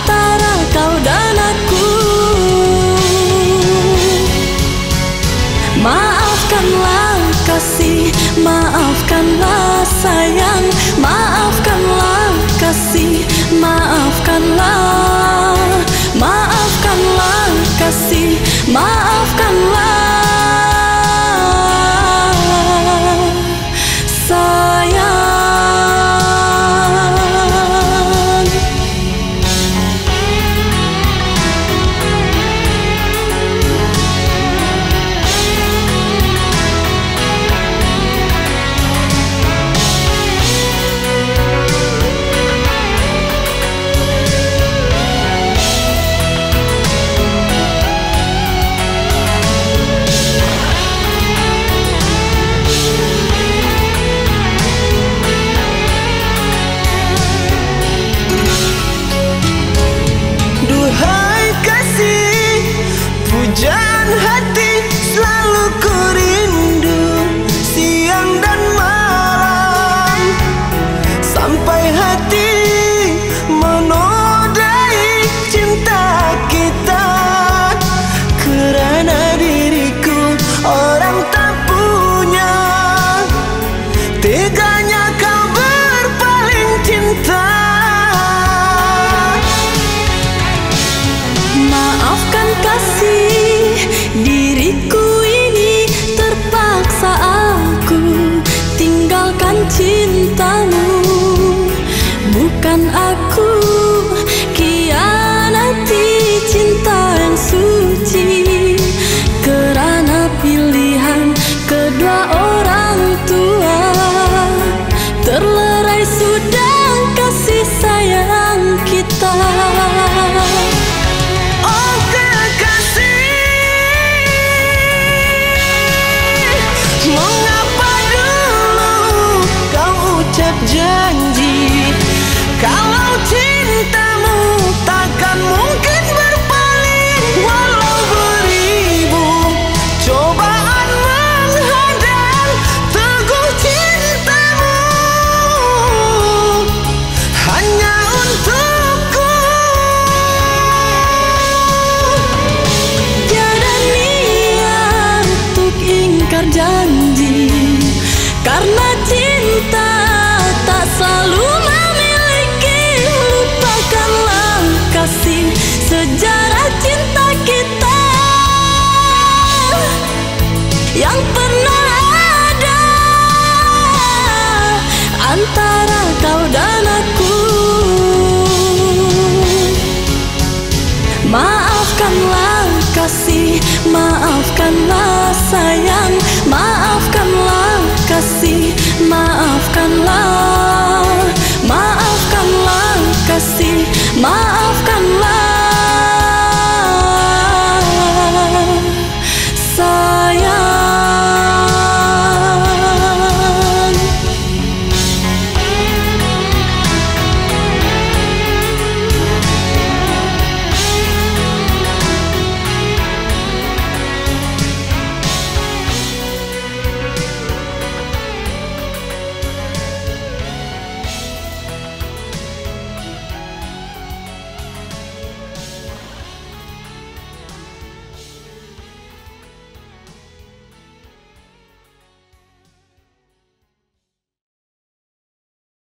antara kau dan aku. Maafkanlah kasih, maafkan ingkar janji. Karena cinta tak selalu memiliki Lupakanlah kasih sejarah cinta kita. Yang pernah ada antara Maafkanlah sayang, maafkanlah kasih, maafkanlah, maafkanlah kasih, maaf.